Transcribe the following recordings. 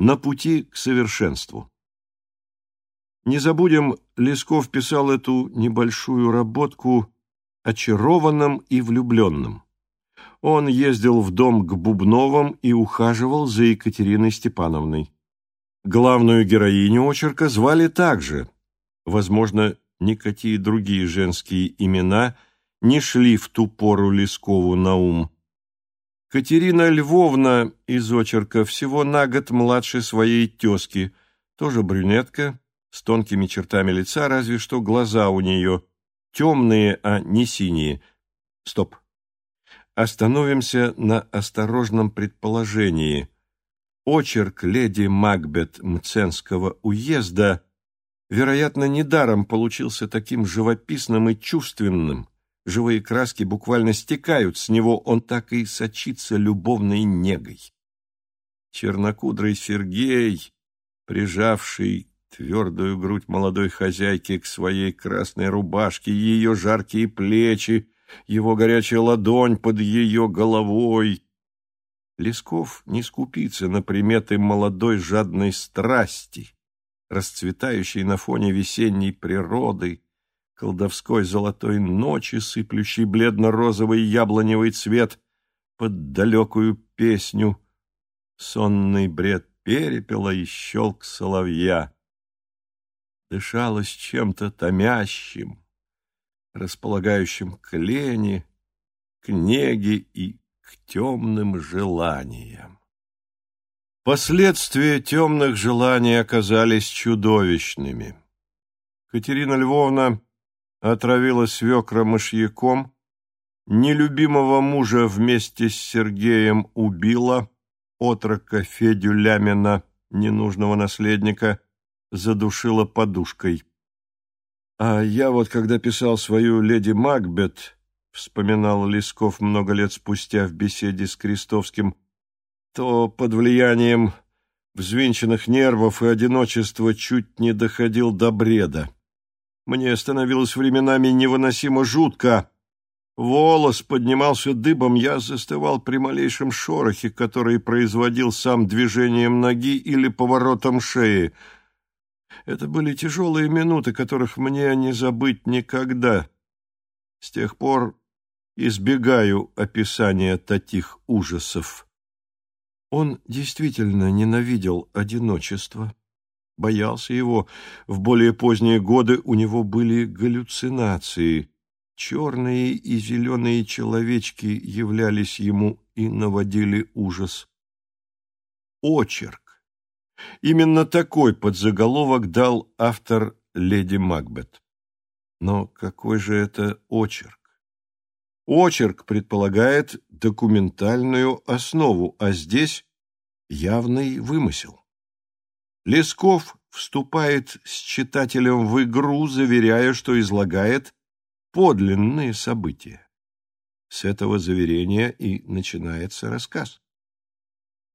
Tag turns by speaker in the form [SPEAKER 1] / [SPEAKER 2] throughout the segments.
[SPEAKER 1] На пути к совершенству. Не забудем, Лесков писал эту небольшую работку очарованным и влюбленным. Он ездил в дом к Бубновым и ухаживал за Екатериной Степановной. Главную героиню очерка звали также. Возможно, никакие другие женские имена не шли в ту пору Лескову на ум. Катерина Львовна из очерка всего на год младше своей тезки, тоже брюнетка, с тонкими чертами лица, разве что глаза у нее темные, а не синие. Стоп. Остановимся на осторожном предположении. Очерк леди Макбет Мценского уезда, вероятно, недаром получился таким живописным и чувственным. Живые краски буквально стекают с него, он так и сочится любовной негой. Чернокудрый Сергей, прижавший твердую грудь молодой хозяйки к своей красной рубашке, ее жаркие плечи, его горячая ладонь под ее головой. Лесков не скупится на приметы молодой жадной страсти, расцветающей на фоне весенней природы, колдовской золотой ночи, сыплющей бледно-розовый яблоневый цвет под далекую песню, сонный бред перепела и щелк соловья дышалось чем-то томящим, располагающим к лени, к неге и к темным желаниям. Последствия темных желаний оказались чудовищными. Катерина Львовна отравила свекра мышьяком, нелюбимого мужа вместе с Сергеем убила, отрока Федю Лямина, ненужного наследника, задушила подушкой. А я вот, когда писал свою «Леди Макбет», вспоминал Лесков много лет спустя в беседе с Крестовским, то под влиянием взвинченных нервов и одиночества чуть не доходил до бреда. Мне становилось временами невыносимо жутко. Волос поднимался дыбом, я застывал при малейшем шорохе, который производил сам движением ноги или поворотом шеи — это были тяжелые минуты, которых мне не забыть никогда. С тех пор избегаю описания таких ужасов. Он действительно ненавидел одиночество, боялся его. В более поздние годы у него были галлюцинации. Черные и зеленые человечки являлись ему и наводили ужас. Очерк Именно такой подзаголовок дал автор «Леди Макбет». Но какой же это очерк? Очерк предполагает документальную основу, а здесь явный вымысел. Лесков вступает с читателем в игру, заверяя, что излагает подлинные события. С этого заверения и начинается рассказ.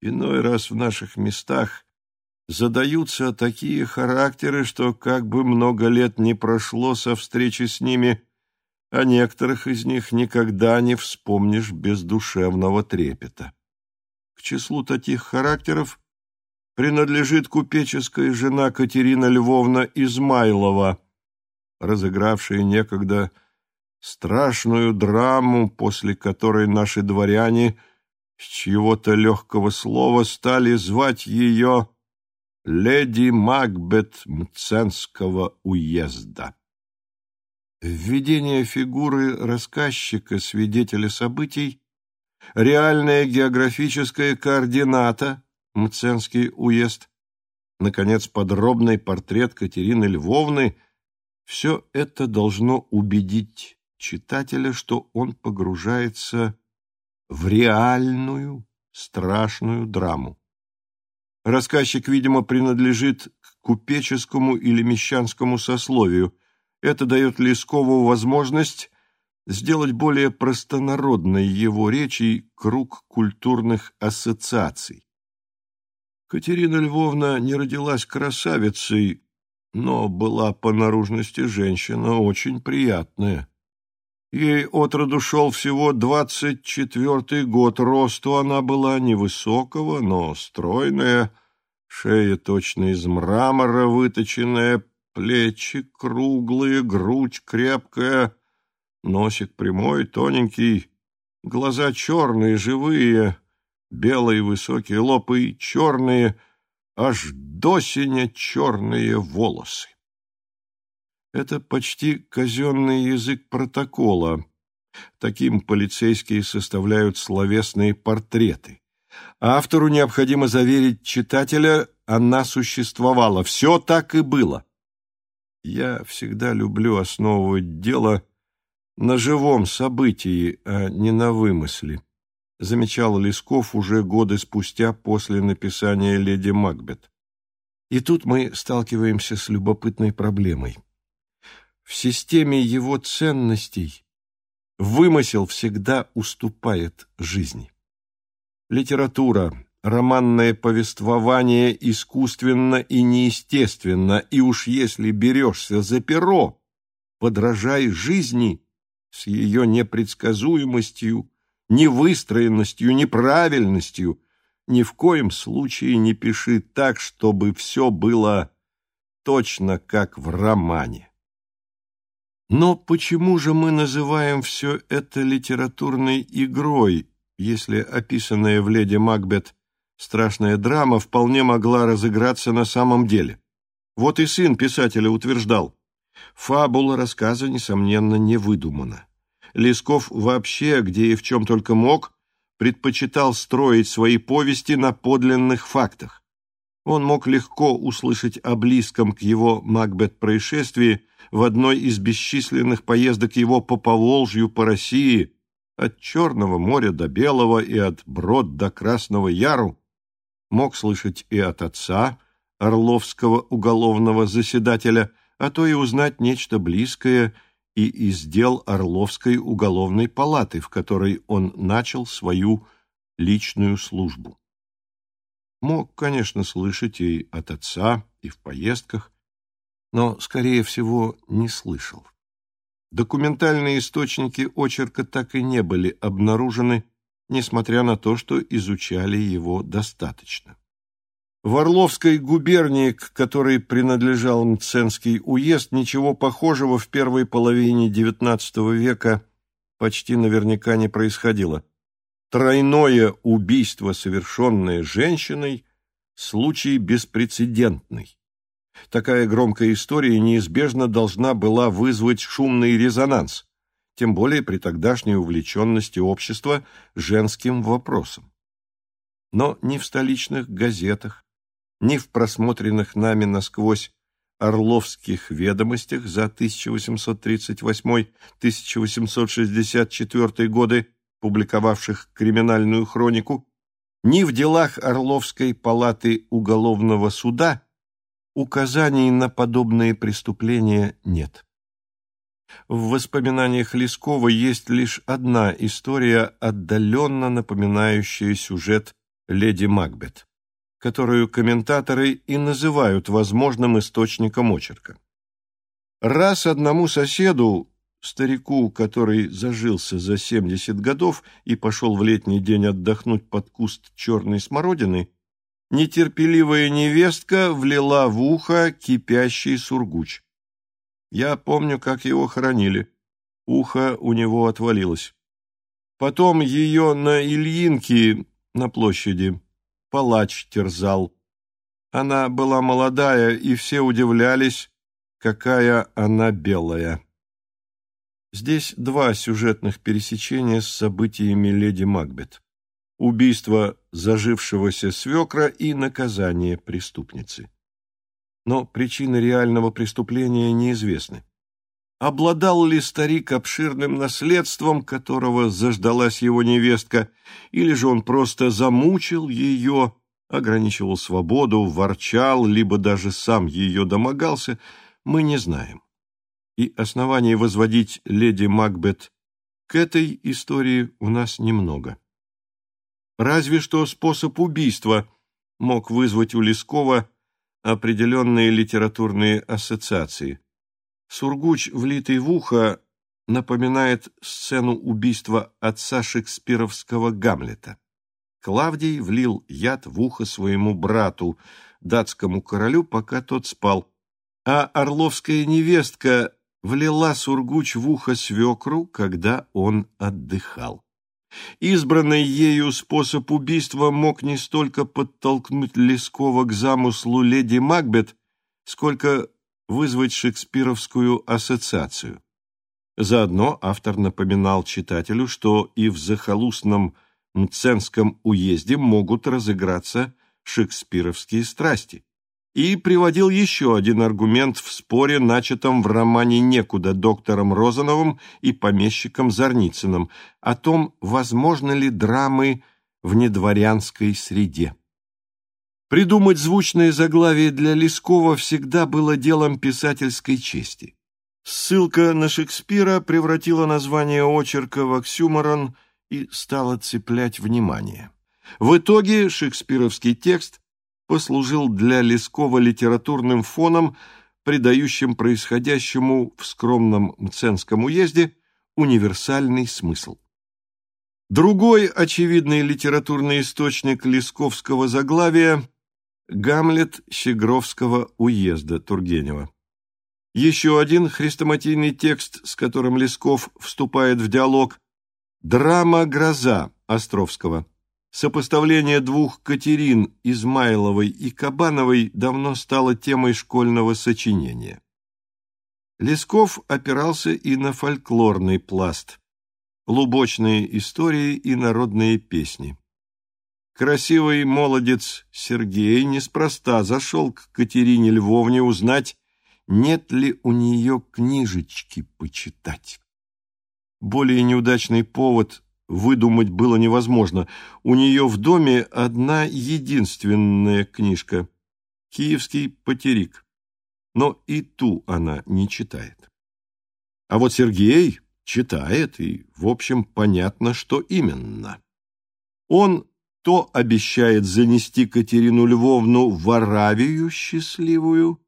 [SPEAKER 1] Иной раз в наших местах задаются такие характеры, что как бы много лет не прошло со встречи с ними, о некоторых из них никогда не вспомнишь без душевного трепета. К числу таких характеров принадлежит купеческая жена Катерина Львовна Измайлова, разыгравшая некогда страшную драму, после которой наши дворяне с чьего-то легкого слова стали звать ее леди Макбет Мценского уезда. Введение фигуры рассказчика, свидетеля событий, реальная географическая координата, Мценский уезд, наконец, подробный портрет Катерины Львовны – все это должно убедить читателя, что он погружается в реальную страшную драму. Рассказчик, видимо, принадлежит к купеческому или мещанскому сословию. Это дает Лескову возможность сделать более простонародной его речи круг культурных ассоциаций. Катерина Львовна не родилась красавицей, но была по наружности женщина очень приятная. Ей от роду шел всего двадцать четвертый год, росту она была невысокого, но стройная, Шея точно из мрамора выточенная, плечи круглые, грудь крепкая, носик прямой, тоненький, глаза черные, живые, белые высокие лоб и черные, аж до синя черные волосы. Это почти казенный язык протокола. Таким полицейские составляют словесные портреты. Автору необходимо заверить читателя, она существовала. Все так и было. Я всегда люблю основывать дело на живом событии, а не на вымысле, замечал Лесков уже годы спустя после написания «Леди Макбет». И тут мы сталкиваемся с любопытной проблемой. В системе его ценностей вымысел всегда уступает жизни. Литература, романное повествование искусственно и неестественно, и уж если берешься за перо, подражай жизни с ее непредсказуемостью, невыстроенностью, неправильностью. Ни в коем случае не пиши так, чтобы все было точно как в романе. Но почему же мы называем все это литературной игрой, если описанная в «Леди Макбет» страшная драма вполне могла разыграться на самом деле? Вот и сын писателя утверждал, фабула рассказа, несомненно, не выдумана. Лесков вообще, где и в чем только мог, предпочитал строить свои повести на подлинных фактах. Он мог легко услышать о близком к его Макбет-происшествии в одной из бесчисленных поездок его по Поволжью, по России, от Черного моря до Белого и от Брод до Красного Яру, мог слышать и от отца, Орловского уголовного заседателя, а то и узнать нечто близкое и из дел Орловской уголовной палаты, в которой он начал свою личную службу. Мог, конечно, слышать и от отца, и в поездках, но, скорее всего, не слышал. Документальные источники очерка так и не были обнаружены, несмотря на то, что изучали его достаточно. В Орловской губернии, к которой принадлежал Мценский уезд, ничего похожего в первой половине XIX века почти наверняка не происходило. Тройное убийство, совершенное женщиной, случай беспрецедентный. Такая громкая история неизбежно должна была вызвать шумный резонанс, тем более при тогдашней увлеченности общества женским вопросом. Но ни в столичных газетах, ни в просмотренных нами насквозь Орловских ведомостях за 1838-1864 годы, публиковавших криминальную хронику, ни в делах Орловской палаты уголовного суда Указаний на подобные преступления нет. В воспоминаниях Лескова есть лишь одна история, отдаленно напоминающая сюжет «Леди Макбет», которую комментаторы и называют возможным источником очерка. Раз одному соседу, старику, который зажился за 70 годов и пошел в летний день отдохнуть под куст черной смородины, нетерпеливая невестка влила в ухо кипящий сургуч. Я помню, как его хоронили. Ухо у него отвалилось. Потом ее на Ильинке на площади палач терзал. Она была молодая, и все удивлялись, какая она белая. Здесь два сюжетных пересечения с событиями леди Макбет убийство зажившегося свекра и наказание преступницы. Но причины реального преступления неизвестны. Обладал ли старик обширным наследством, которого заждалась его невестка, или же он просто замучил ее, ограничивал свободу, ворчал, либо даже сам ее домогался, мы не знаем. И оснований возводить леди Макбет к этой истории у нас немного. Разве что способ убийства мог вызвать у Лескова определенные литературные ассоциации. Сургуч, влитый в ухо, напоминает сцену убийства отца шекспировского Гамлета. Клавдий влил яд в ухо своему брату, датскому королю, пока тот спал, а орловская невестка влила сургуч в ухо свекру, когда он отдыхал. Избранный ею способ убийства мог не столько подтолкнуть Лескова к замыслу леди Макбет, сколько вызвать шекспировскую ассоциацию. Заодно автор напоминал читателю, что и в захолустном Мценском уезде могут разыграться шекспировские страсти. И приводил еще один аргумент в споре, начатом в романе «Некуда» доктором Розановым и помещиком Зарницыным, о том, возможно ли драмы в недворянской среде. Придумать звучное заглавие для Лескова всегда было делом писательской чести. Ссылка на Шекспира превратила название очерка в оксюморон и стала цеплять внимание. В итоге шекспировский текст послужил для Лескова литературным фоном, придающим происходящему в скромном Мценском уезде универсальный смысл. Другой очевидный литературный источник лесковского заглавия – Гамлет Щегровского уезда Тургенева. Еще один хрестоматийный текст, с которым Лесков вступает в диалог – «Драма «Гроза» Островского. Сопоставление двух Катерин, Измайловой и Кабановой, давно стало темой школьного сочинения. Лесков опирался и на фольклорный пласт, лубочные истории и народные песни. Красивый молодец Сергей неспроста зашел к Катерине Львовне узнать, нет ли у нее книжечки почитать. Более неудачный повод выдумать было невозможно. У нее в доме одна единственная книжка — «Киевский потерик». Но и ту она не читает. А вот Сергей читает, и, в общем, понятно, что именно. Он то обещает занести Катерину Львовну в Аравию счастливую,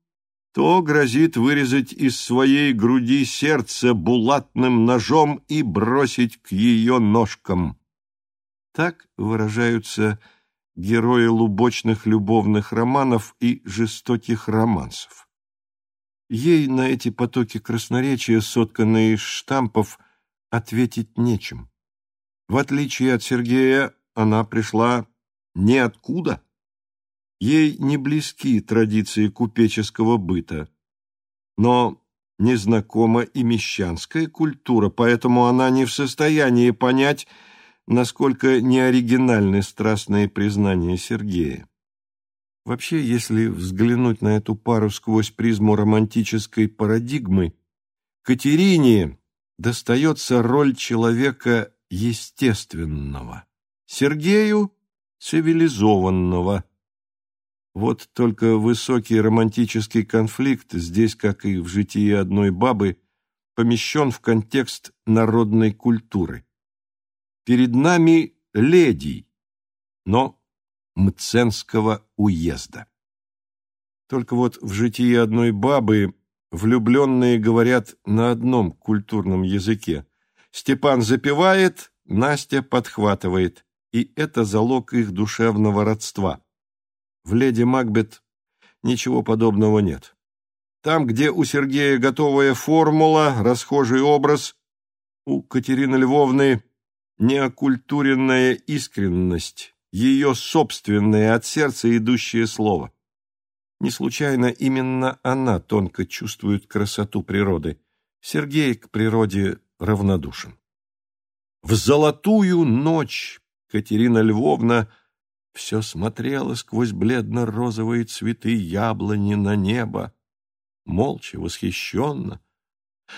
[SPEAKER 1] то грозит вырезать из своей груди сердце булатным ножом и бросить к ее ножкам. Так выражаются герои лубочных любовных романов и жестоких романсов. Ей на эти потоки красноречия, сотканные из штампов, ответить нечем. В отличие от Сергея, она пришла ниоткуда. Ей не близки традиции купеческого быта, но незнакома и мещанская культура, поэтому она не в состоянии понять, насколько неоригинальны страстные признания Сергея. Вообще, если взглянуть на эту пару сквозь призму романтической парадигмы, Катерине достается роль человека естественного, Сергею – цивилизованного – вот только высокий романтический конфликт здесь, как и в житии одной бабы, помещен в контекст народной культуры. Перед нами леди, но Мценского уезда. Только вот в житии одной бабы влюбленные говорят на одном культурном языке. Степан запевает, Настя подхватывает, и это залог их душевного родства. В «Леди Макбет» ничего подобного нет. Там, где у Сергея готовая формула, расхожий образ, у Катерины Львовны неокультуренная искренность, ее собственное от сердца идущее слово. Не случайно именно она тонко чувствует красоту природы. Сергей к природе равнодушен. В золотую ночь Катерина Львовна – все смотрела сквозь бледно-розовые цветы яблони на небо, молча, восхищенно.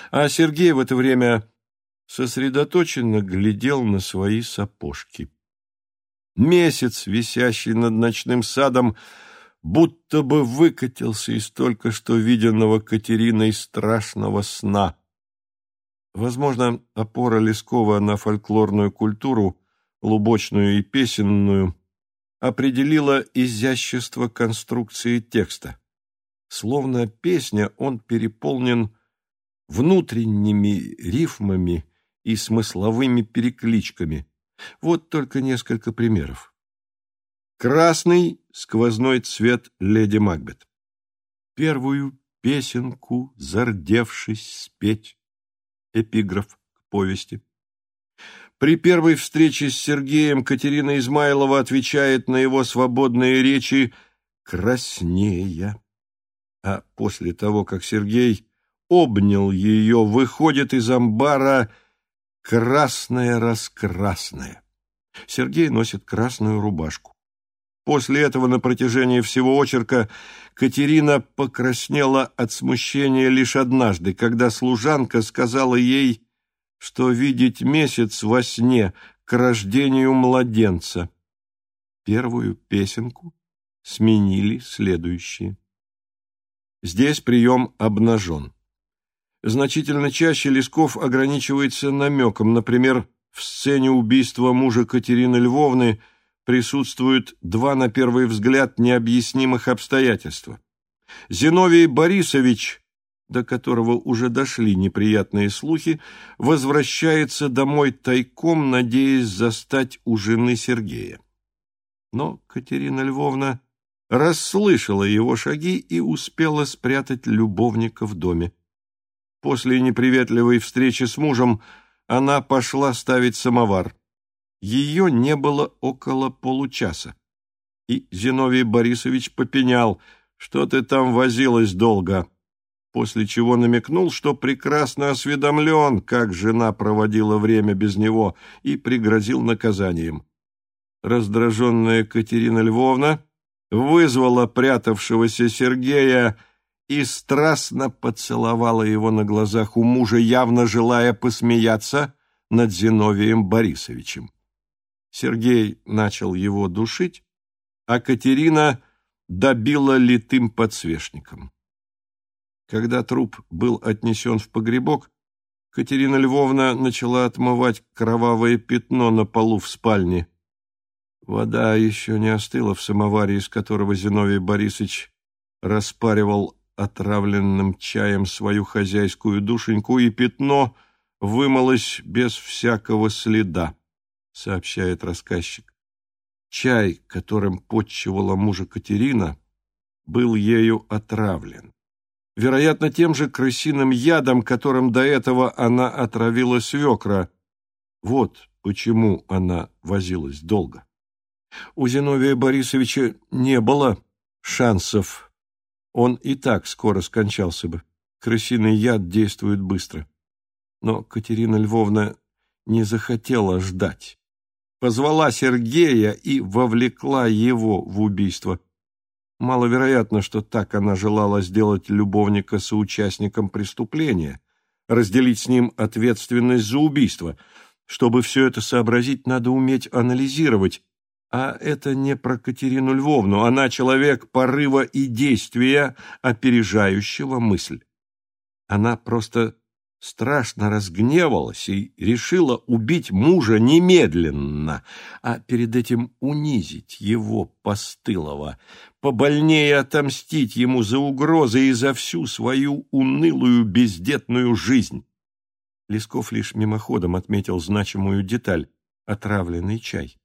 [SPEAKER 1] А Сергей в это время сосредоточенно глядел на свои сапожки. Месяц, висящий над ночным садом, будто бы выкатился из только что виденного Катериной страшного сна. Возможно, опора Лескова на фольклорную культуру, лубочную и песенную, определила изящество конструкции текста. Словно песня, он переполнен внутренними рифмами и смысловыми перекличками. Вот только несколько примеров. Красный — сквозной цвет леди Макбет. Первую песенку, зардевшись, спеть. Эпиграф к повести. При первой встрече с Сергеем Катерина Измайлова отвечает на его свободные речи «краснея». А после того, как Сергей обнял ее, выходит из амбара красная-раскрасная. Сергей носит красную рубашку. После этого на протяжении всего очерка Катерина покраснела от смущения лишь однажды, когда служанка сказала ей, что видеть месяц во сне к рождению младенца. Первую песенку сменили следующие. Здесь прием обнажен. Значительно чаще Лесков ограничивается намеком, например, в сцене убийства мужа Катерины Львовны – присутствуют два, на первый взгляд, необъяснимых обстоятельства. Зиновий Борисович, до которого уже дошли неприятные слухи, возвращается домой тайком, надеясь застать у жены Сергея. Но Катерина Львовна расслышала его шаги и успела спрятать любовника в доме. После неприветливой встречи с мужем она пошла ставить самовар. Ее не было около получаса. И Зиновий Борисович попенял, что ты там возилась долго, после чего намекнул, что прекрасно осведомлен, как жена проводила время без него, и пригрозил наказанием. Раздраженная Катерина Львовна вызвала прятавшегося Сергея и страстно поцеловала его на глазах у мужа, явно желая посмеяться над Зиновием Борисовичем. Сергей начал его душить, а Катерина добила литым подсвечником. Когда труп был отнесен в погребок, Катерина Львовна начала отмывать кровавое пятно на полу в спальне. Вода еще не остыла в самоваре, из которого Зиновий Борисович распаривал отравленным чаем свою хозяйскую душеньку, и пятно вымылось без всякого следа сообщает рассказчик. Чай, которым подчивала мужа Катерина, был ею отравлен. Вероятно, тем же крысиным ядом, которым до этого она отравила свекра. Вот почему она возилась долго. У Зиновия Борисовича не было шансов. Он и так скоро скончался бы. Крысиный яд действует быстро. Но Катерина Львовна не захотела ждать позвала Сергея и вовлекла его в убийство. Маловероятно, что так она желала сделать любовника соучастником преступления, разделить с ним ответственность за убийство. Чтобы все это сообразить, надо уметь анализировать, а это не про Катерину Львовну, она человек порыва и действия, опережающего мысль. Она просто страшно разгневалась и решила убить мужа немедленно, а перед этим унизить его постылого, побольнее отомстить ему за угрозы и за всю свою унылую бездетную жизнь. Лесков лишь мимоходом отметил значимую деталь — отравленный чай.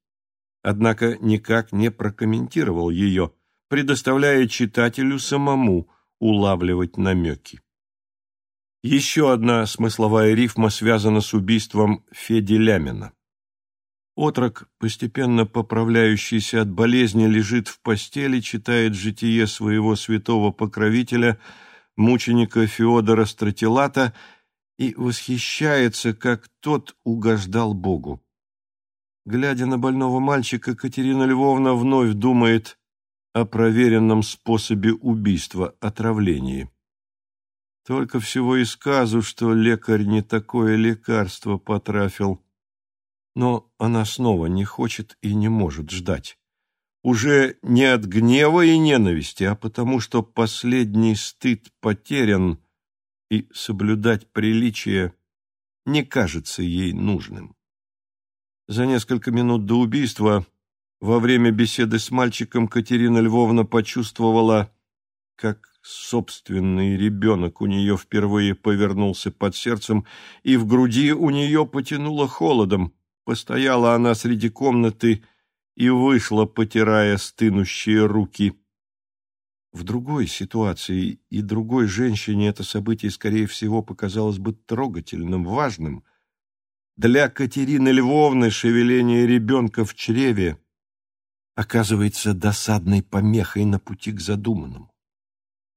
[SPEAKER 1] Однако никак не прокомментировал ее, предоставляя читателю самому улавливать намеки. Еще одна смысловая рифма связана с убийством Феди Лямина. Отрок, постепенно поправляющийся от болезни, лежит в постели, читает житие своего святого покровителя, мученика Феодора Стратилата, и восхищается, как тот угождал Богу. Глядя на больного мальчика, Катерина Львовна вновь думает о проверенном способе убийства – отравлении. Только всего и сказу, что лекарь не такое лекарство потрафил. Но она снова не хочет и не может ждать. Уже не от гнева и ненависти, а потому что последний стыд потерян, и соблюдать приличие не кажется ей нужным. За несколько минут до убийства, во время беседы с мальчиком, Катерина Львовна почувствовала, как Собственный ребенок у нее впервые повернулся под сердцем, и в груди у нее потянуло холодом. Постояла она среди комнаты и вышла, потирая стынущие руки. В другой ситуации и другой женщине это событие, скорее всего, показалось бы трогательным, важным. Для Катерины Львовны шевеление ребенка в чреве оказывается досадной помехой на пути к задуманному.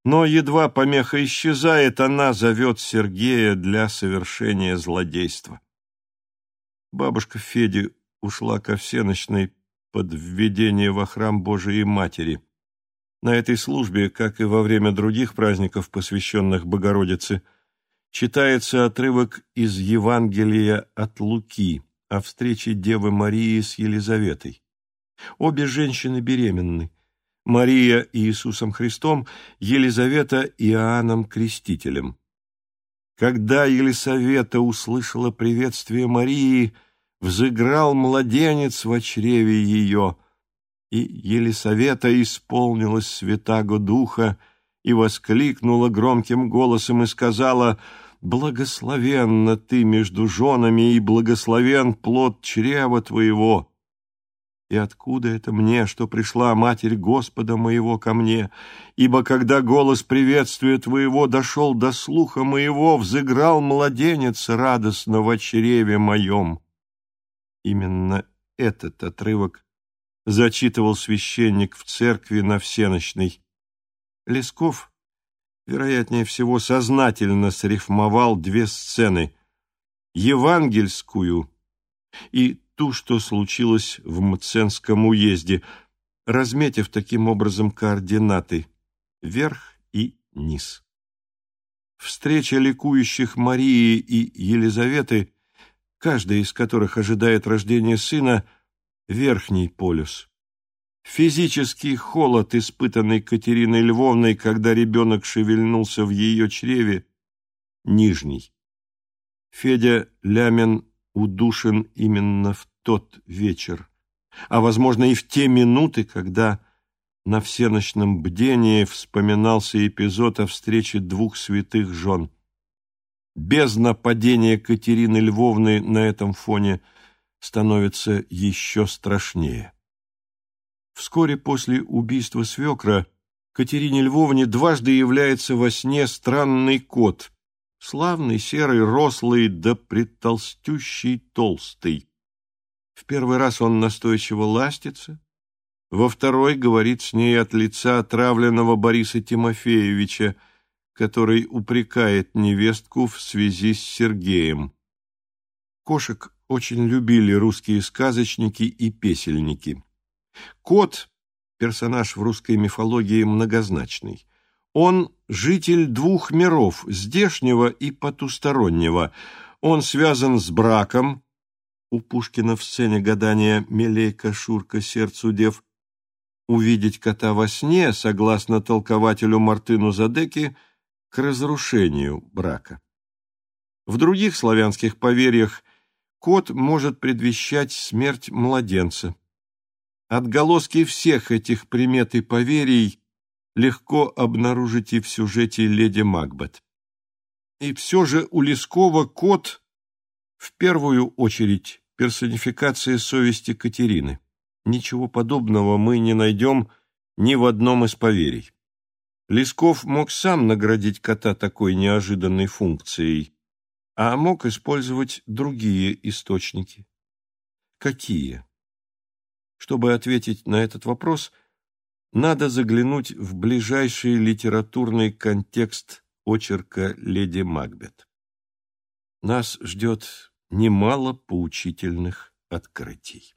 [SPEAKER 1] Но едва помеха исчезает, она зовет Сергея для совершения злодейства. Бабушка Феди ушла ко всеночной под введение во храм Божией Матери. На этой службе, как и во время других праздников, посвященных Богородице, читается отрывок из Евангелия от Луки о встрече Девы Марии с Елизаветой. Обе женщины беременны. Мария Иисусом Христом, Елизавета Иоанном Крестителем. Когда Елисавета услышала приветствие Марии, взыграл младенец в чреве ее, и Елисавета исполнилась святаго духа и воскликнула громким голосом и сказала «Благословенна ты между женами, и благословен плод чрева твоего». И откуда это мне, что пришла Матерь Господа моего ко мне? Ибо когда голос приветствия Твоего дошел до слуха моего, взыграл младенец радостно в чреве моем. Именно этот отрывок зачитывал священник в церкви на всеночной. Лесков, вероятнее всего, сознательно срифмовал две сцены — евангельскую и ту, что случилось в Мценском уезде, разметив таким образом координаты верх и низ. Встреча ликующих Марии и Елизаветы, каждая из которых ожидает рождения сына, верхний полюс. Физический холод, испытанный Катериной Львовной, когда ребенок шевельнулся в ее чреве, нижний. Федя Лямин удушен именно в тот вечер, а, возможно, и в те минуты, когда на всеночном бдении вспоминался эпизод о встрече двух святых жен. Без нападения Катерины Львовны на этом фоне становится еще страшнее. Вскоре после убийства свекра Катерине Львовне дважды является во сне странный кот, Славный, серый, рослый, да предтолстющий, толстый. В первый раз он настойчиво ластится, во второй говорит с ней от лица отравленного Бориса Тимофеевича, который упрекает невестку в связи с Сергеем. Кошек очень любили русские сказочники и песельники. Кот – персонаж в русской мифологии многозначный. Он житель двух миров, здешнего и потустороннего. Он связан с браком. У Пушкина в сцене гадания «Мелейка, Шурка, сердцу дев» увидеть кота во сне, согласно толкователю Мартыну Задеки, к разрушению брака. В других славянских поверьях кот может предвещать смерть младенца. Отголоски всех этих примет и поверий легко обнаружить и в сюжете «Леди Макбет». И все же у Лескова кот в первую очередь персонификация совести Катерины. Ничего подобного мы не найдем ни в одном из поверий. Лесков мог сам наградить кота такой неожиданной функцией, а мог использовать другие источники. Какие? Чтобы ответить на этот вопрос – надо заглянуть в ближайший литературный контекст очерка «Леди Макбет». Нас ждет немало поучительных открытий.